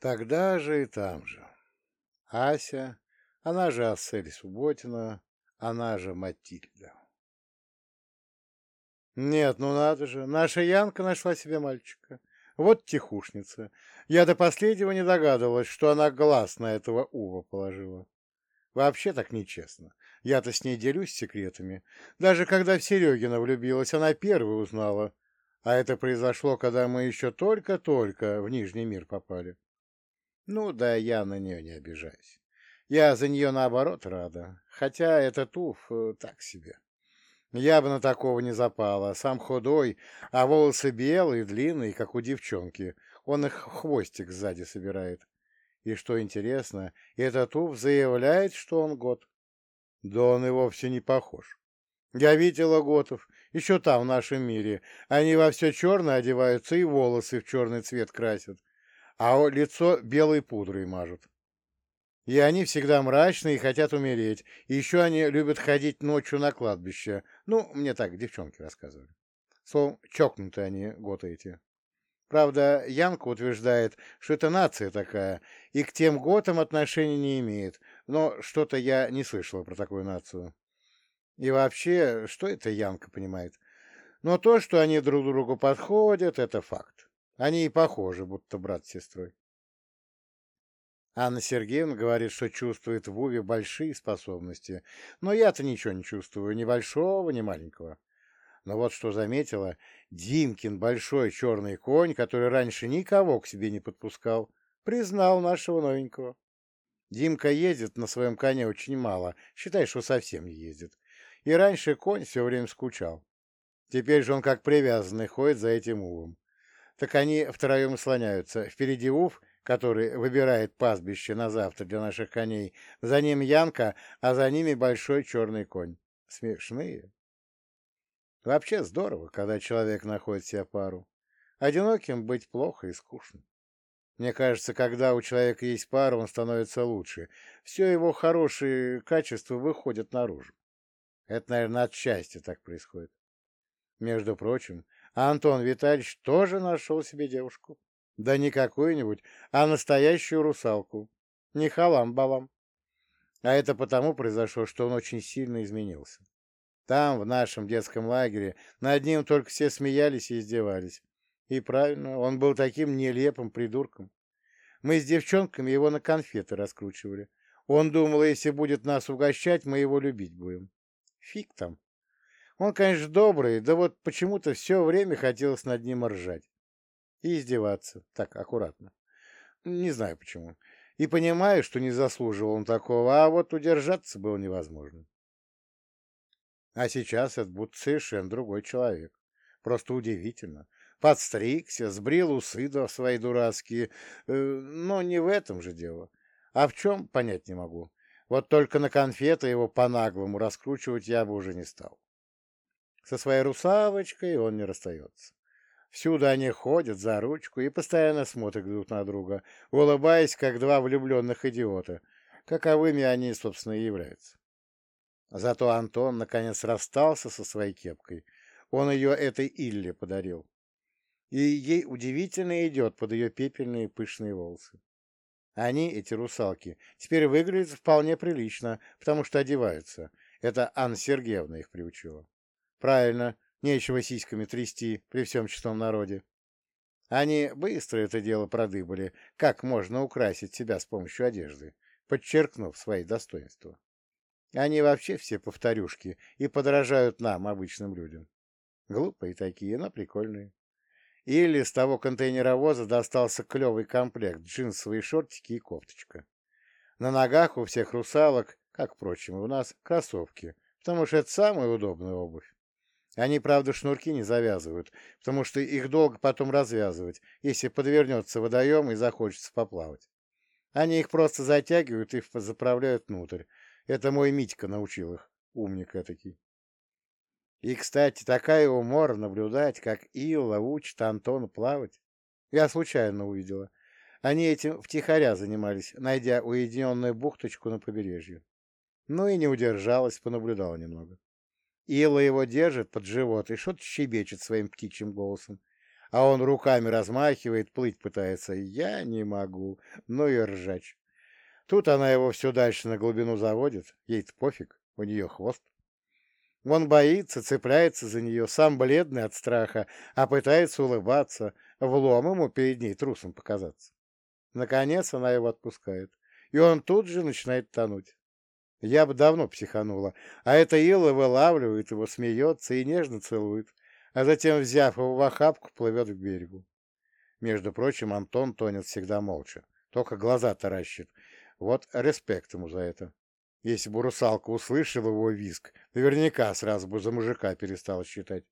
Тогда же и там же. Ася, она же Ассель Субботина, она же Матильда. Нет, ну надо же, наша Янка нашла себе мальчика. Вот тихушница. Я до последнего не догадывалась, что она глаз на этого Ува положила. Вообще так нечестно. Я-то с ней делюсь секретами. Даже когда в Серегина влюбилась, она первой узнала. А это произошло, когда мы еще только-только в Нижний мир попали. Ну да, я на нее не обижаюсь. Я за нее наоборот рада. Хотя этот Уф э, так себе. Я бы на такого не запала. Сам худой, а волосы белые, длинные, как у девчонки. Он их хвостик сзади собирает. И что интересно, этот Уф заявляет, что он год. Да он и вовсе не похож. Я видела готов, еще там, в нашем мире. Они во все черное одеваются и волосы в черный цвет красят, а лицо белой пудрой мажут. И они всегда мрачные и хотят умереть. И еще они любят ходить ночью на кладбище. Ну, мне так девчонки рассказывали. Словом, чокнутые они, готы эти. Правда, Янка утверждает, что это нация такая, и к тем готам отношения не имеет, но что-то я не слышала про такую нацию. И вообще, что это Янка понимает? Но то, что они друг другу подходят, это факт. Они и похожи, будто брат с сестрой. Анна Сергеевна говорит, что чувствует в Уве большие способности, но я-то ничего не чувствую, ни большого, ни маленького. Но вот что заметила, Димкин большой черный конь, который раньше никого к себе не подпускал, признал нашего новенького. Димка ездит на своем коне очень мало, считай, что совсем не ездит. И раньше конь все время скучал. Теперь же он как привязанный ходит за этим Увом. Так они втроем слоняются. Впереди Ув, который выбирает пастбище на завтра для наших коней, за ним Янка, а за ними большой черный конь. Смешные. Вообще здорово, когда человек находит себе пару. Одиноким быть плохо и скучно. Мне кажется, когда у человека есть пара, он становится лучше. Все его хорошие качества выходят наружу. Это, наверное, от счастья так происходит. Между прочим, Антон Витальевич тоже нашел себе девушку. Да не какую-нибудь, а настоящую русалку. Не халам-балам. А это потому произошло, что он очень сильно изменился. Там, в нашем детском лагере, над ним только все смеялись и издевались. И правильно, он был таким нелепым придурком. Мы с девчонками его на конфеты раскручивали. Он думал, если будет нас угощать, мы его любить будем. Фиг там. Он, конечно, добрый, да вот почему-то все время хотелось над ним ржать. И издеваться. Так, аккуратно. Не знаю почему. И понимаю, что не заслуживал он такого, а вот удержаться было невозможно. А сейчас это будто совершенно другой человек. Просто удивительно. Подстригся, сбрил усы до свои дурацкие. Э, но не в этом же дело. А в чем, понять не могу. Вот только на конфеты его по-наглому раскручивать я бы уже не стал. Со своей русалочкой он не расстается. Всюду они ходят за ручку и постоянно смотрят друг на друга, улыбаясь, как два влюбленных идиота, каковыми они, собственно, и являются. Зато Антон, наконец, расстался со своей кепкой. Он ее этой Илле подарил. И ей удивительно идет под ее пепельные пышные волосы. Они, эти русалки, теперь выглядят вполне прилично, потому что одеваются. Это Анна Сергеевна их приучила. Правильно, нечего сиськами трясти при всем честном народе. Они быстро это дело продыбали, как можно украсить себя с помощью одежды, подчеркнув свои достоинства. Они вообще все повторюшки и подражают нам, обычным людям. Глупые такие, но прикольные. Или с того контейнеровоза достался клевый комплект, джинсовые шортики и кофточка. На ногах у всех русалок, как, впрочем, и у нас, кроссовки, потому что это самая удобная обувь. Они, правда, шнурки не завязывают, потому что их долго потом развязывать, если подвернется водоем и захочется поплавать. Они их просто затягивают и заправляют внутрь, это мой Митька научил их, умник этакий. И, кстати, такая умора наблюдать, как Илла учит Антона плавать. Я случайно увидела. Они этим втихаря занимались, найдя уединенную бухточку на побережье. Ну и не удержалась, понаблюдала немного. Илла его держит под живот и что-то щебечет своим птичьим голосом. а он руками размахивает, плыть пытается. Я не могу. Ну и ржач. Тут она его все дальше на глубину заводит. Ей-то пофиг, у нее хвост. Он боится, цепляется за нее, сам бледный от страха, а пытается улыбаться, влом ему перед ней трусом показаться. Наконец она его отпускает, и он тут же начинает тонуть. Я бы давно психанула, а эта Илла вылавливает его, смеется и нежно целует, а затем, взяв его в охапку, плывет к берегу. Между прочим, Антон тонет всегда молча, только глаза таращит. Вот респект ему за это. Если бы русалка услышала его виск, наверняка сразу бы за мужика перестала считать.